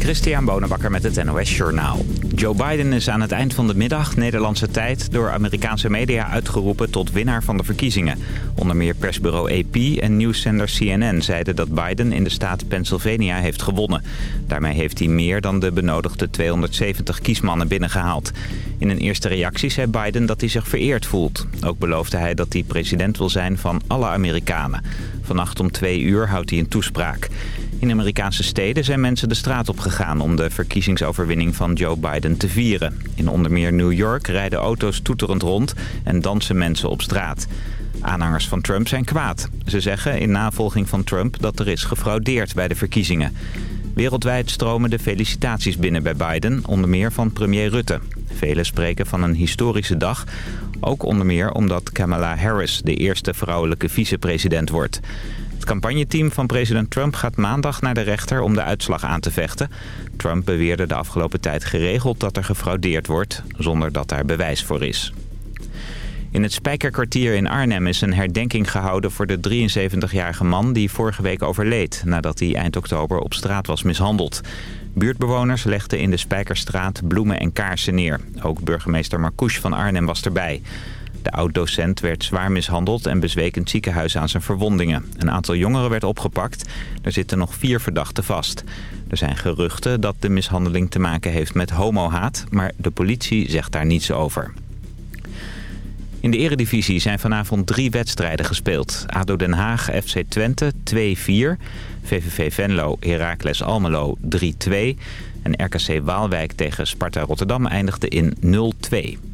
Christian Bonenbakker met het NOS Journaal. Joe Biden is aan het eind van de middag, Nederlandse tijd... door Amerikaanse media uitgeroepen tot winnaar van de verkiezingen. Onder meer persbureau AP en nieuwszender CNN zeiden dat Biden in de staat Pennsylvania heeft gewonnen. Daarmee heeft hij meer dan de benodigde 270 kiesmannen binnengehaald. In een eerste reactie zei Biden dat hij zich vereerd voelt. Ook beloofde hij dat hij president wil zijn van alle Amerikanen. Vannacht om twee uur houdt hij een toespraak. In Amerikaanse steden zijn mensen de straat op gegaan om de verkiezingsoverwinning van Joe Biden te vieren. In onder meer New York rijden auto's toeterend rond en dansen mensen op straat. Aanhangers van Trump zijn kwaad. Ze zeggen in navolging van Trump dat er is gefraudeerd bij de verkiezingen. Wereldwijd stromen de felicitaties binnen bij Biden, onder meer van premier Rutte. Velen spreken van een historische dag, ook onder meer omdat Kamala Harris de eerste vrouwelijke vicepresident wordt. Het campagneteam van president Trump gaat maandag naar de rechter om de uitslag aan te vechten. Trump beweerde de afgelopen tijd geregeld dat er gefraudeerd wordt, zonder dat daar bewijs voor is. In het Spijkerkwartier in Arnhem is een herdenking gehouden voor de 73-jarige man die vorige week overleed... nadat hij eind oktober op straat was mishandeld. Buurtbewoners legden in de Spijkerstraat bloemen en kaarsen neer. Ook burgemeester Marcouche van Arnhem was erbij. De oud-docent werd zwaar mishandeld en bezweek het ziekenhuis aan zijn verwondingen. Een aantal jongeren werd opgepakt. Er zitten nog vier verdachten vast. Er zijn geruchten dat de mishandeling te maken heeft met homohaat, maar de politie zegt daar niets over. In de eredivisie zijn vanavond drie wedstrijden gespeeld. ADO Den Haag, FC Twente 2-4. VVV Venlo, Heracles Almelo 3-2. En RKC Waalwijk tegen Sparta Rotterdam eindigde in 0-2.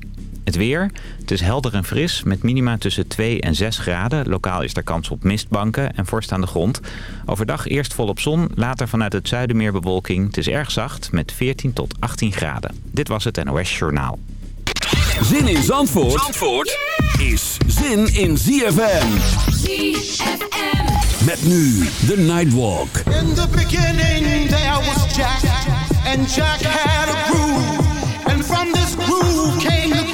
Het weer. Het is helder en fris met minima tussen 2 en 6 graden. Lokaal is er kans op mistbanken en vorst aan de grond. Overdag eerst volop zon, later vanuit het zuiden meer bewolking. Het is erg zacht met 14 tot 18 graden. Dit was het NOS Journaal. Zin in Zandvoort, Zandvoort is zin in ZFM. ZFM. Met nu de Nightwalk. In the beginning there was Jack. And Jack had a groove. And from this groove came the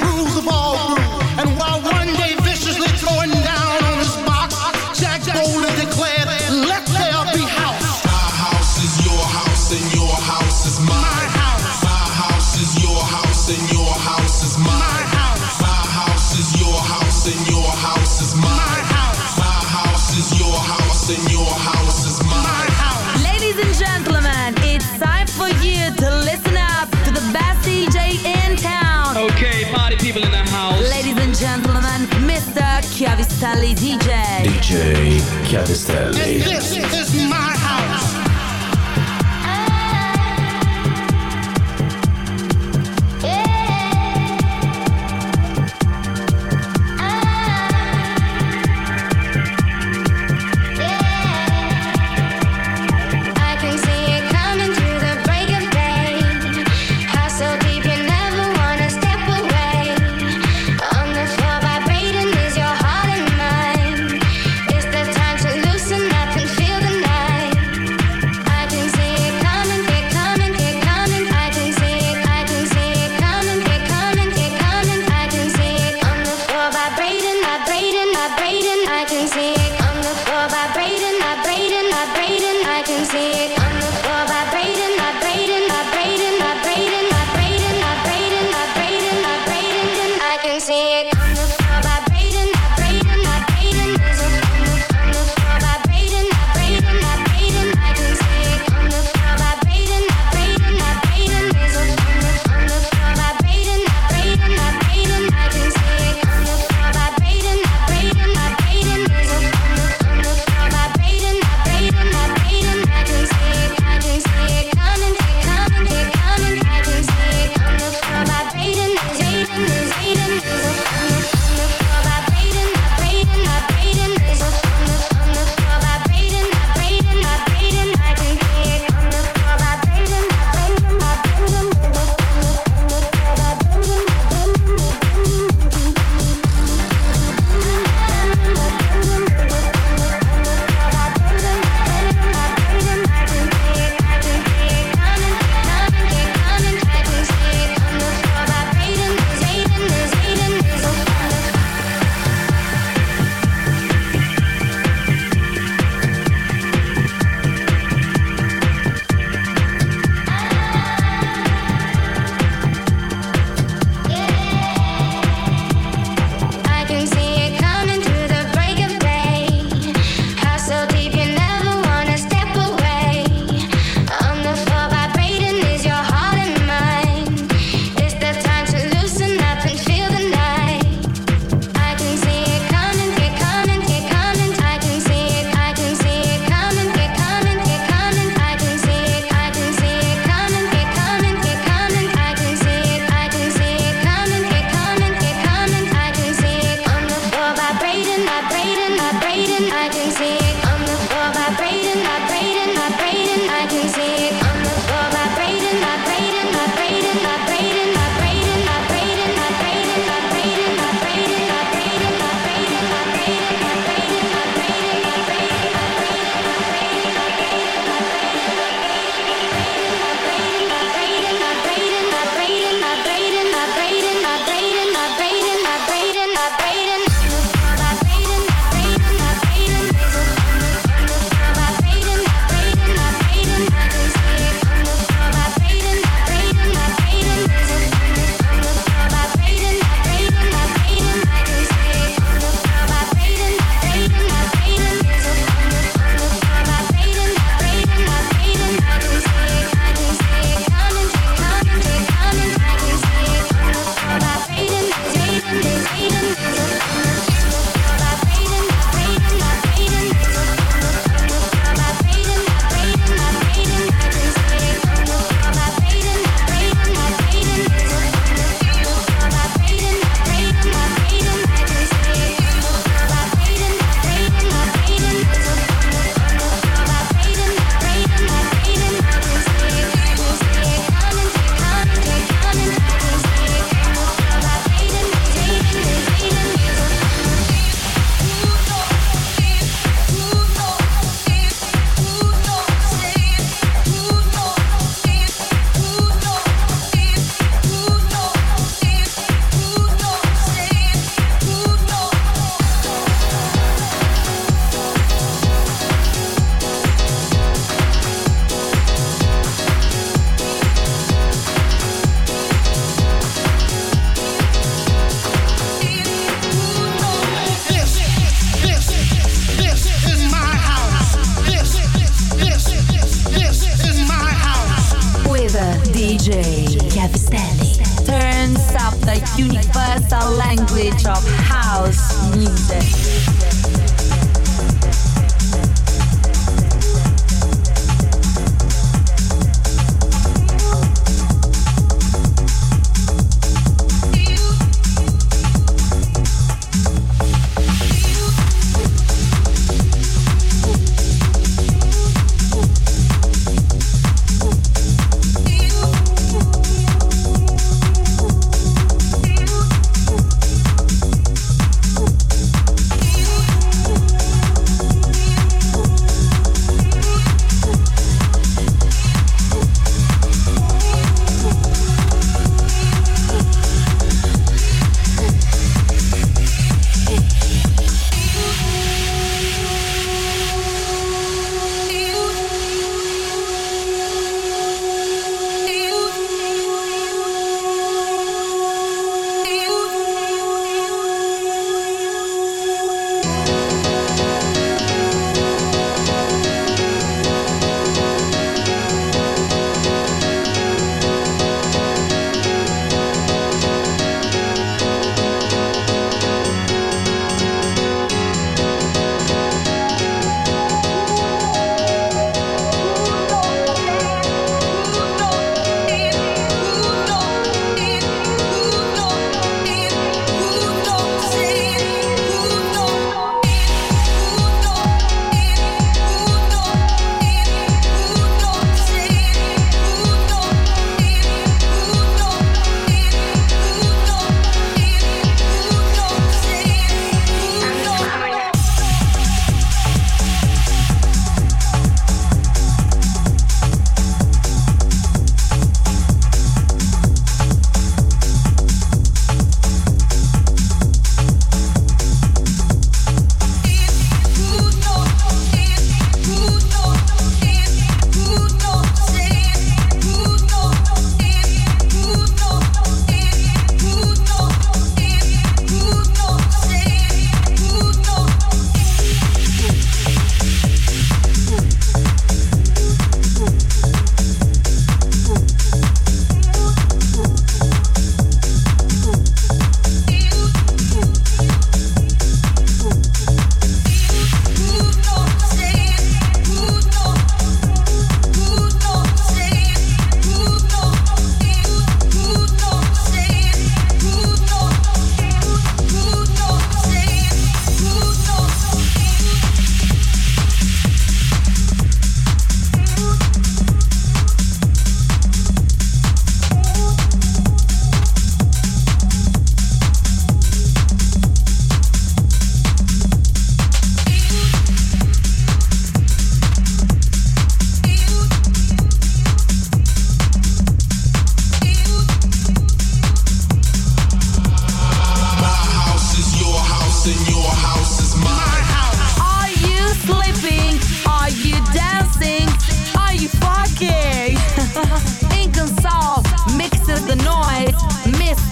Chiavestelli DJ DJ Chiavestelli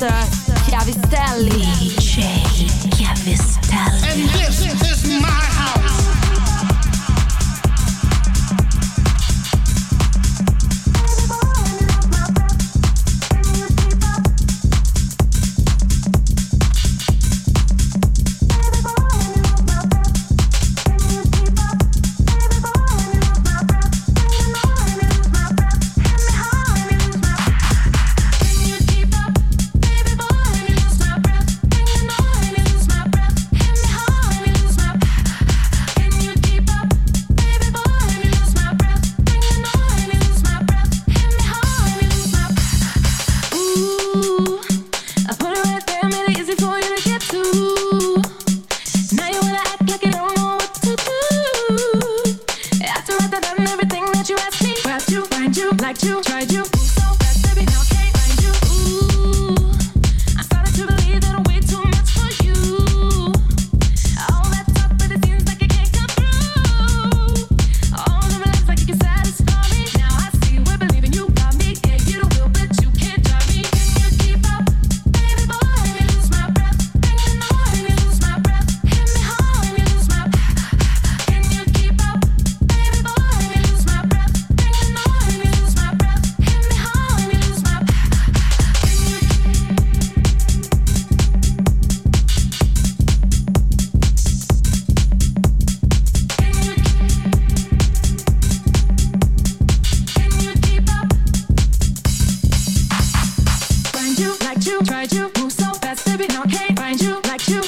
Mr. Chiavistelli.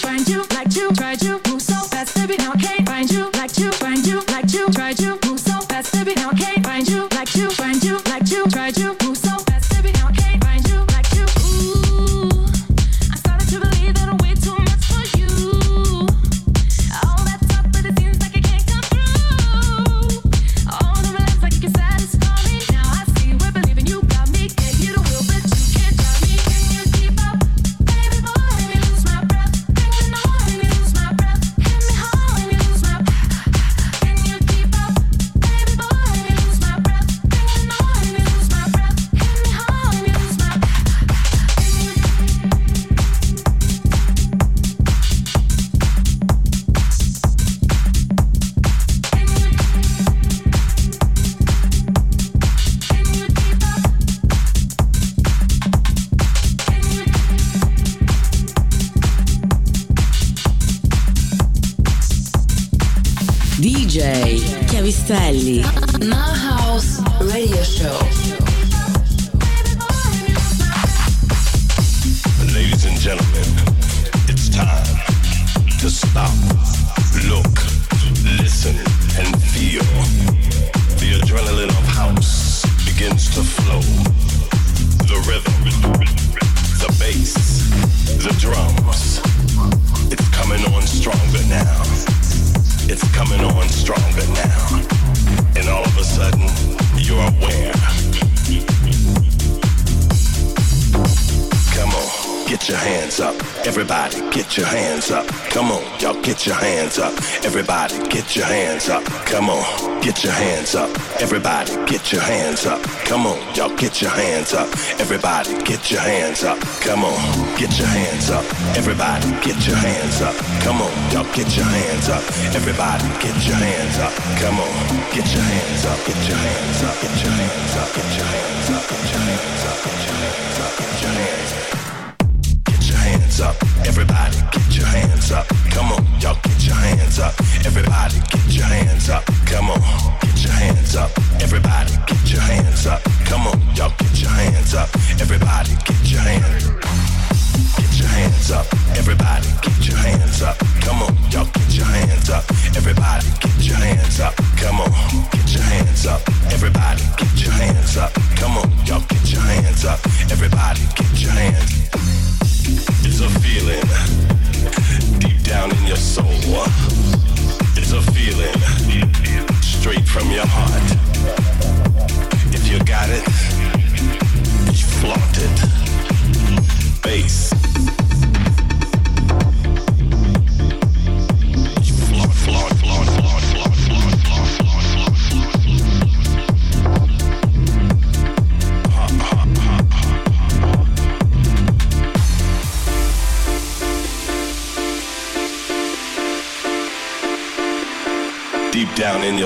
find you, like you, tried you, move so fast, baby, now I can't find you, like you, find you, like you, tried you. Get your hands up. Everybody, get your hands up. Come on, get your hands up. Everybody, get your hands up. Come on, y'all get your hands up. Everybody, get your hands up. Come on, get your hands up. Get your hands up. Get your hands up. Get your hands up. Get your hands up. Get your hands up. Get your hands up. Hands up. Everybody, get your hands up. Come on, y'all get your hands up. Everybody, get your hands up. Come on, get your hands up. Everybody, get your hands up. Come on, y'all get your hands up. Everybody get your hands. Get your hands up. Everybody get your hands up. Come on, y'all get your hands up. Everybody get your hands up. Come on, get your hands up. Everybody get your hands up. Come on, y'all get your hands up. Everybody get your hands. It's a feeling deep down in your soul. It's a feeling straight from your heart If you got it, flaunt it. Bass.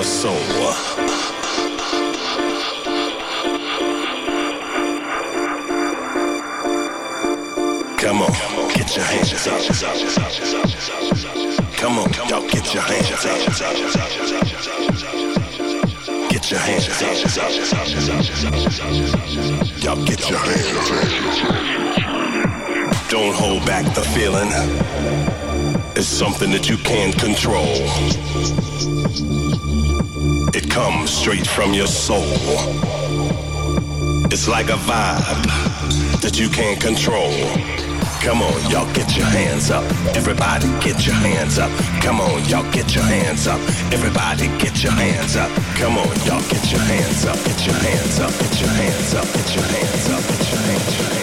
Soul. Come on, get your hands up. Come on, y'all get your hands up. Get your hands up. Y'all get your hands up. Don't hold back the feeling. It's something that you can't control. It comes straight from your soul. It's like a vibe that you can't control. Come on, y'all get your hands up. Everybody get your hands up. Come on, y'all get your hands up. Everybody get your hands up. Come on, y'all get your hands up. Get your hands up. Get your hands up. Get your hands up. Get your hands up.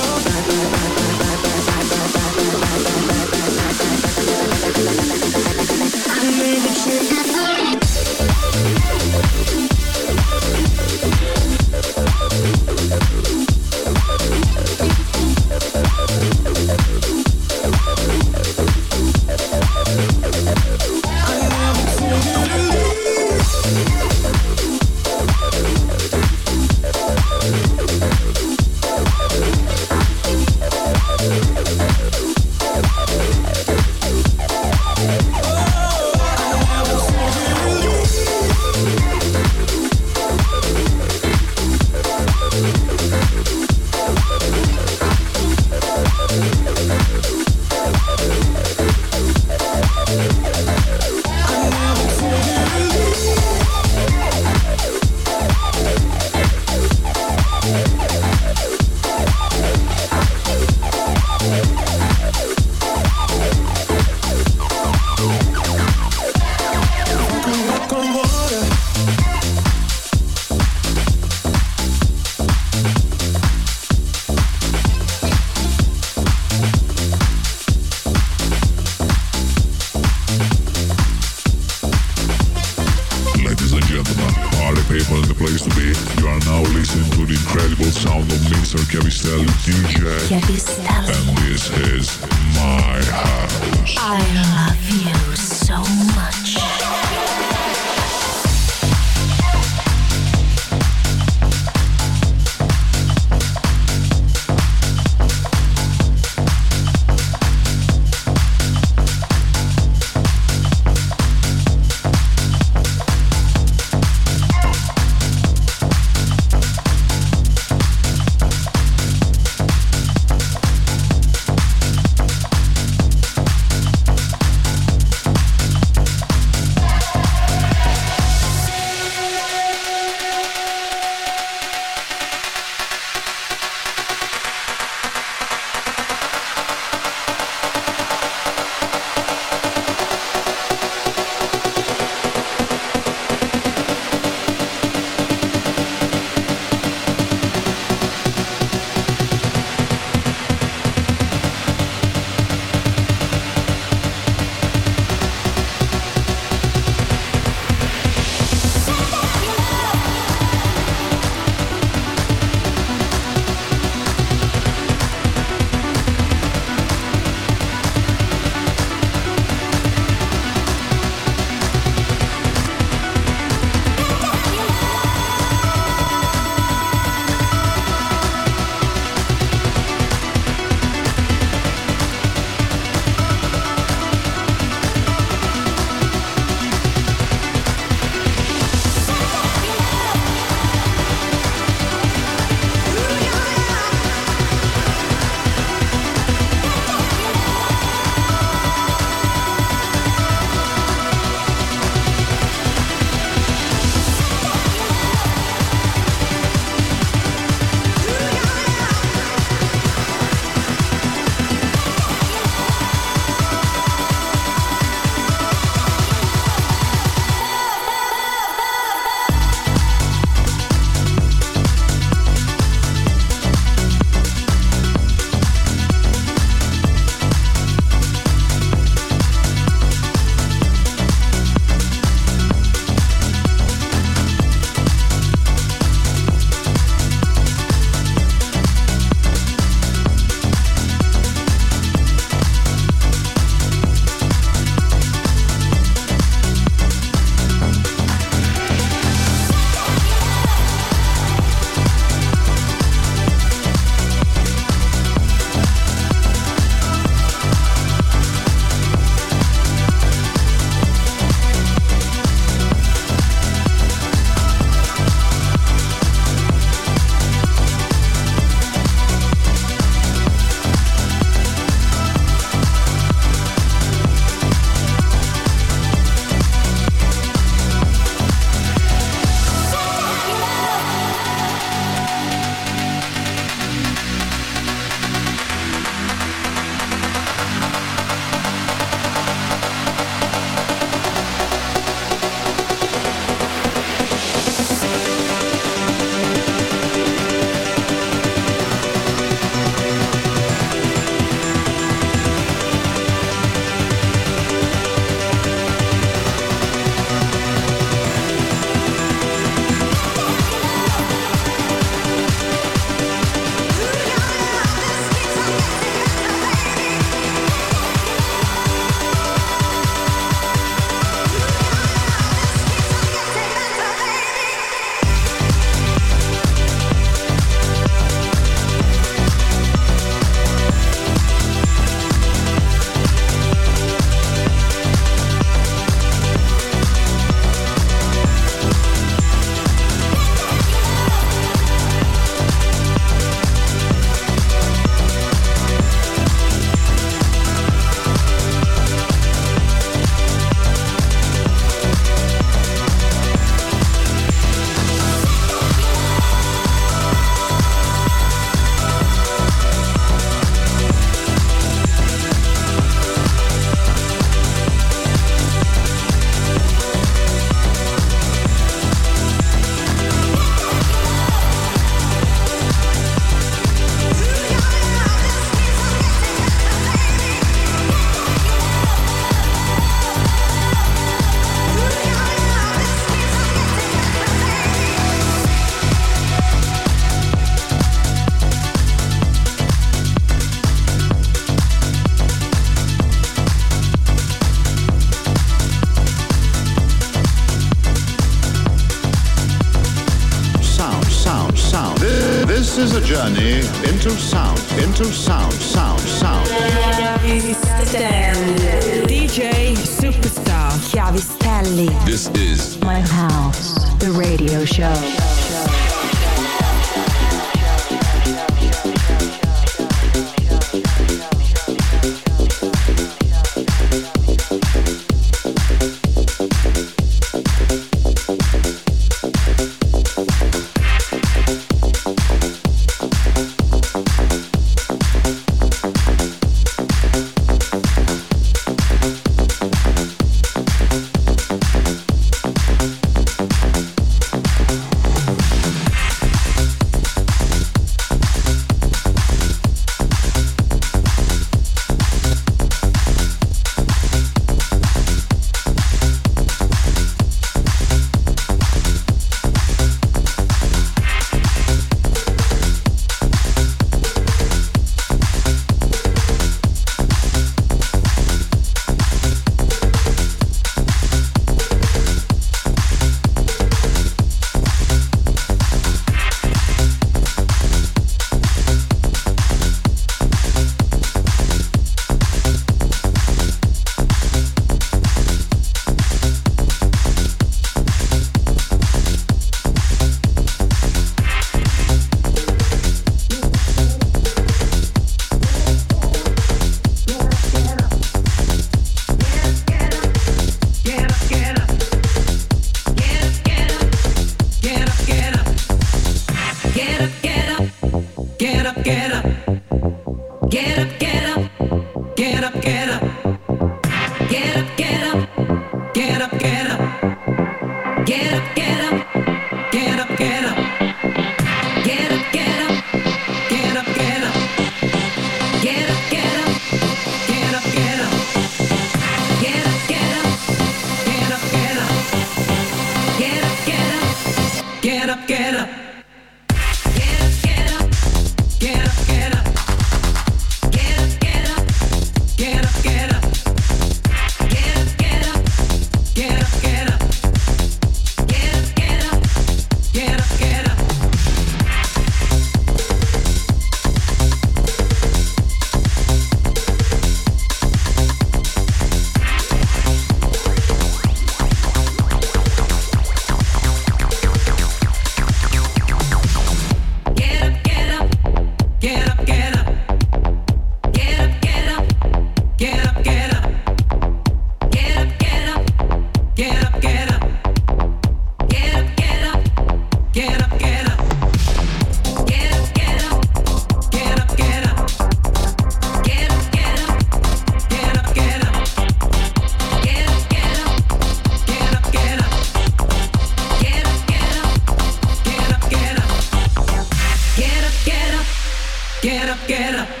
get up, get up.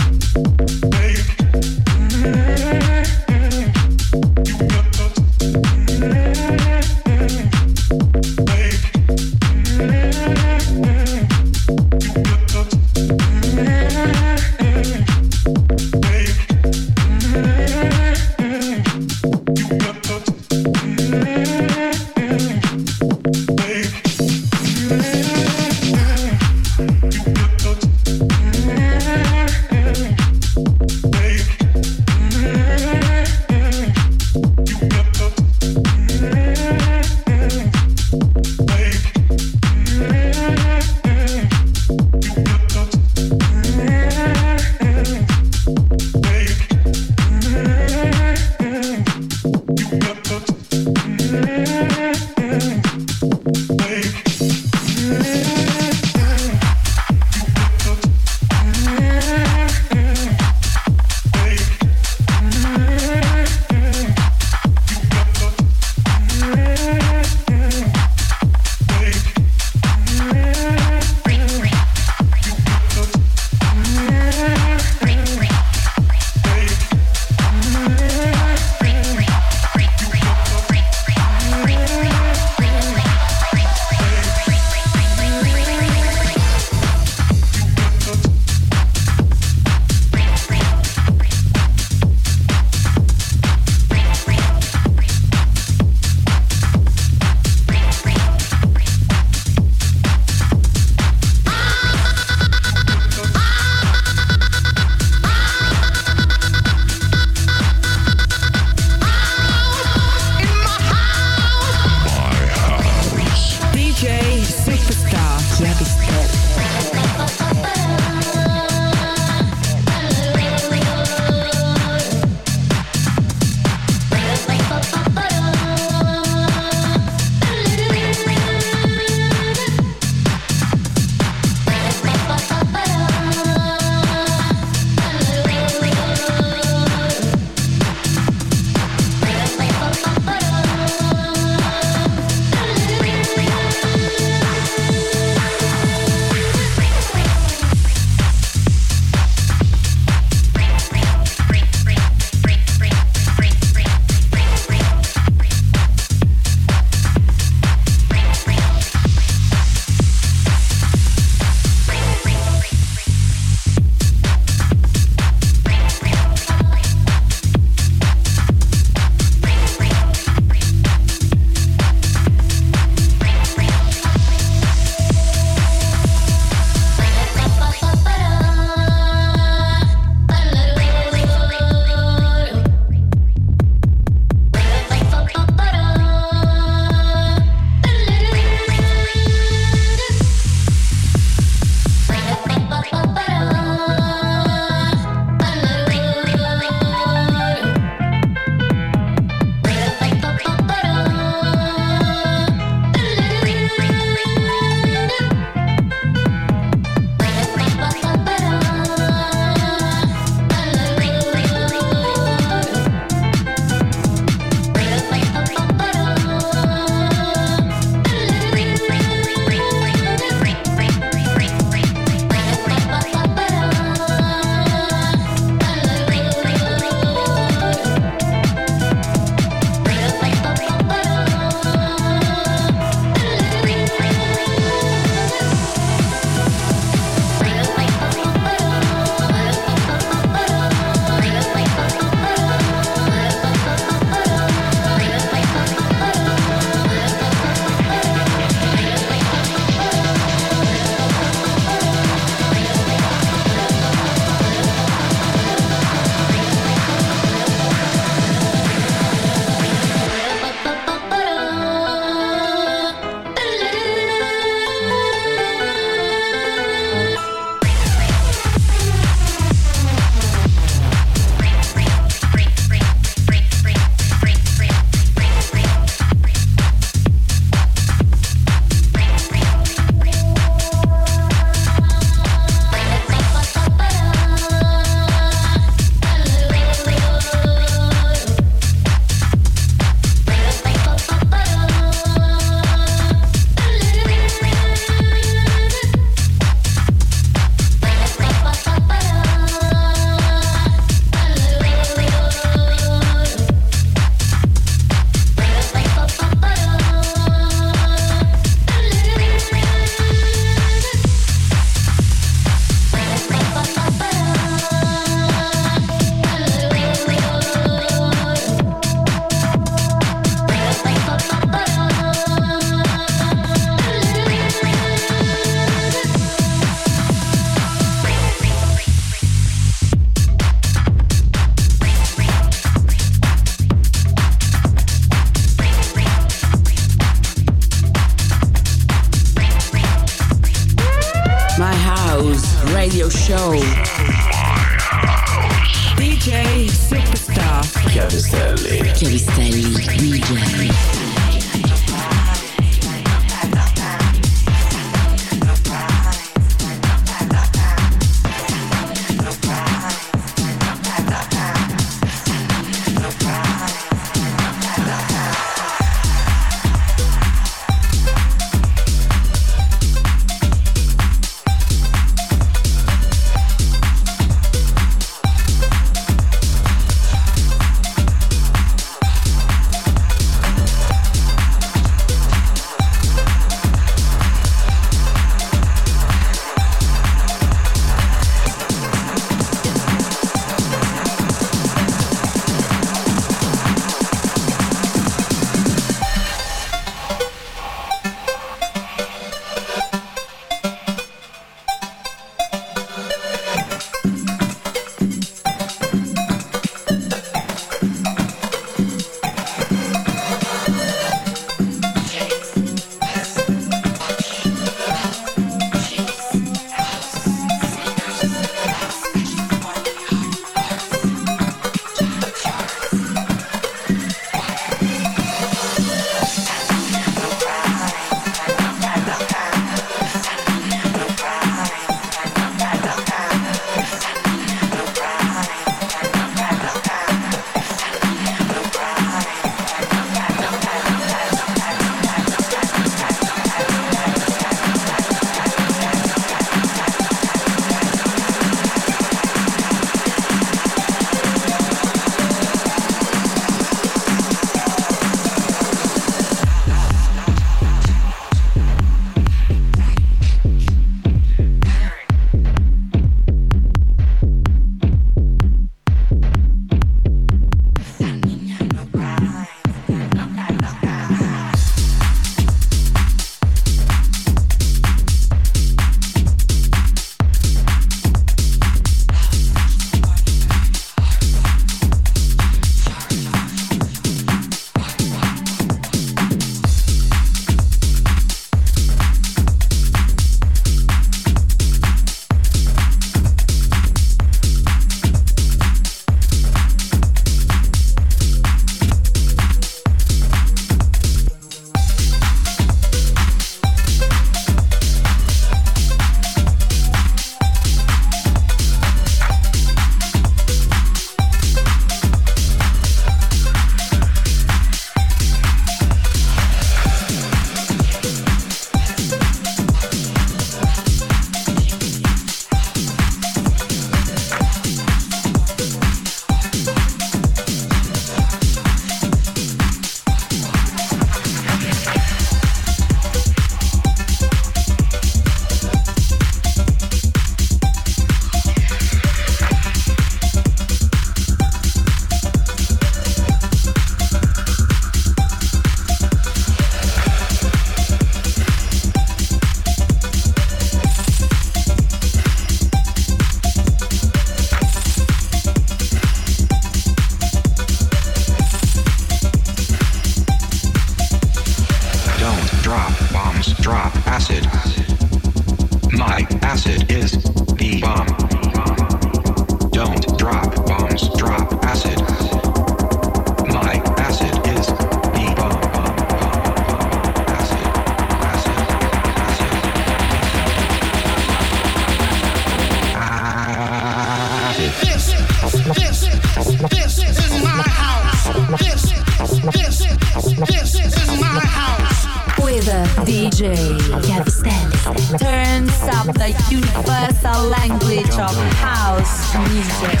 DJ Gavstan turns up the universal language of house music.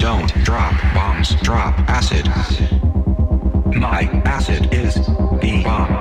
Don't drop bombs, drop acid. My acid is the bomb.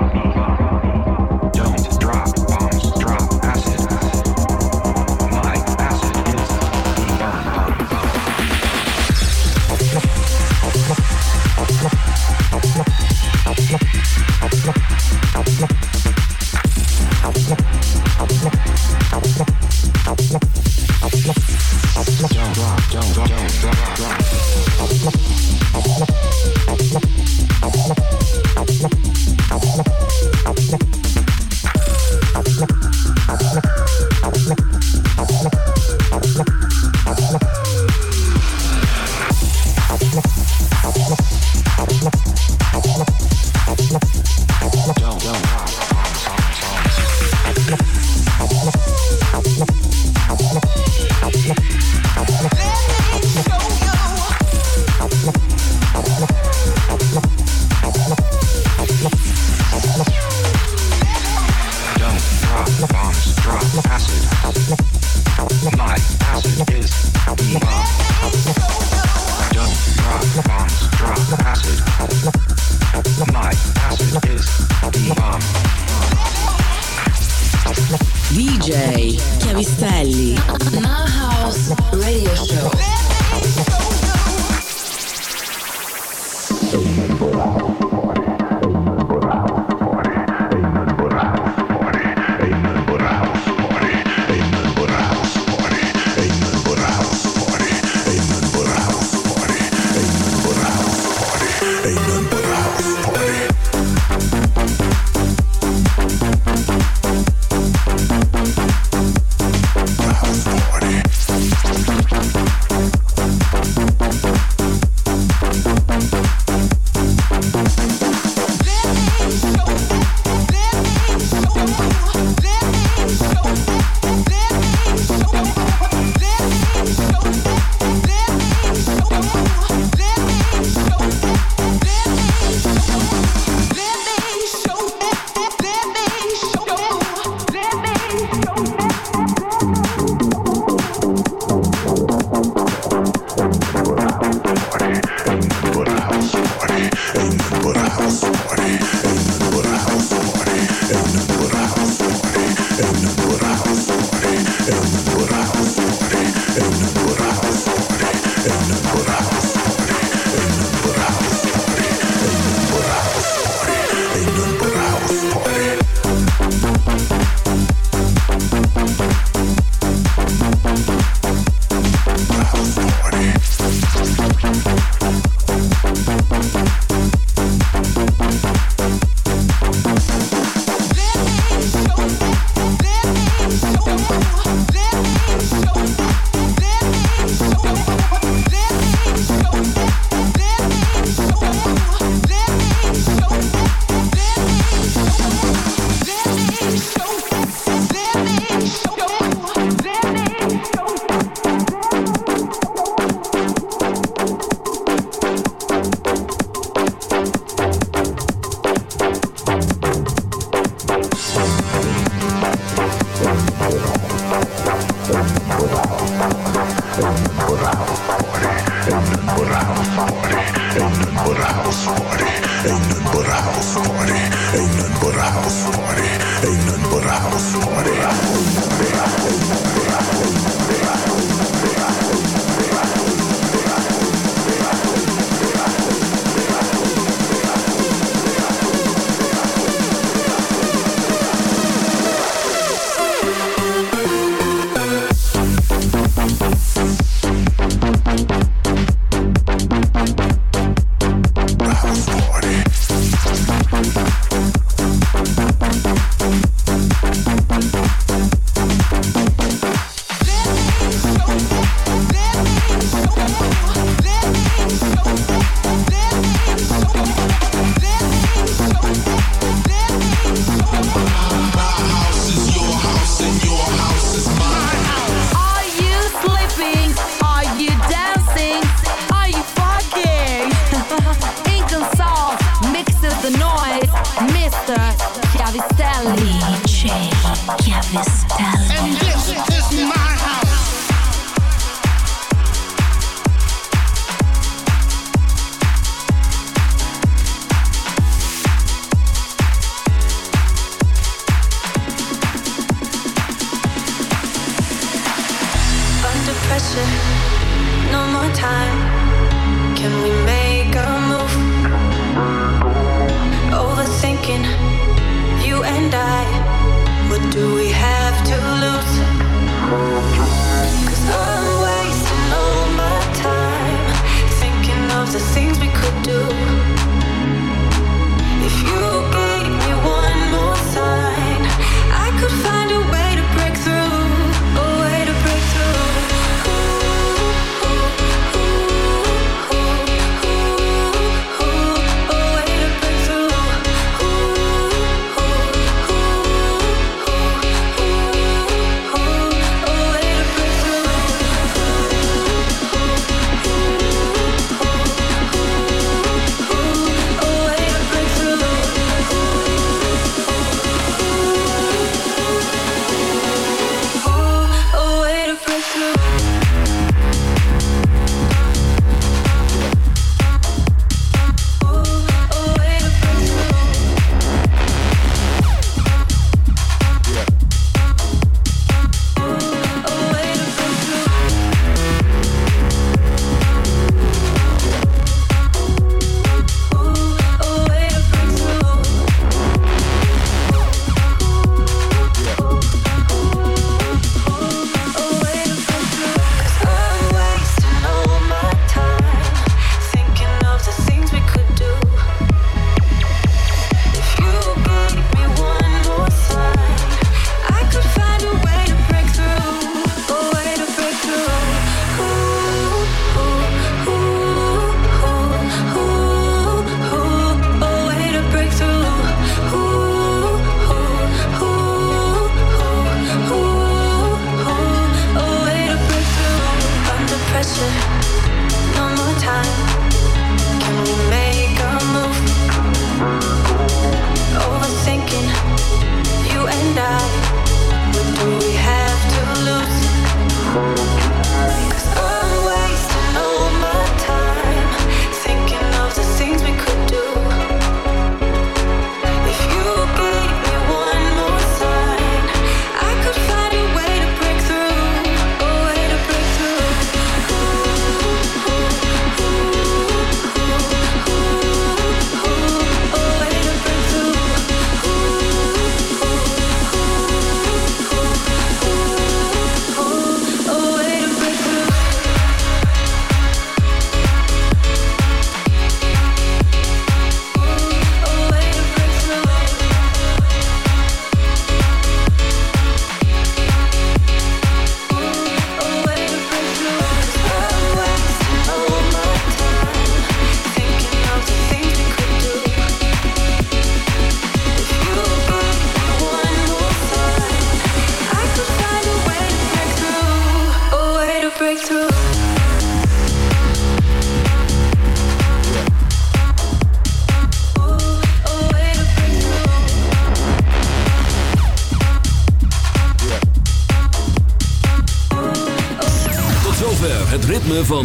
Radio show. pressure, no more time. Can we make a move? Overthinking, you and I. What do we have to lose? I'm wasting all my time thinking of the things we could do. If you gave me one more sign, I could find.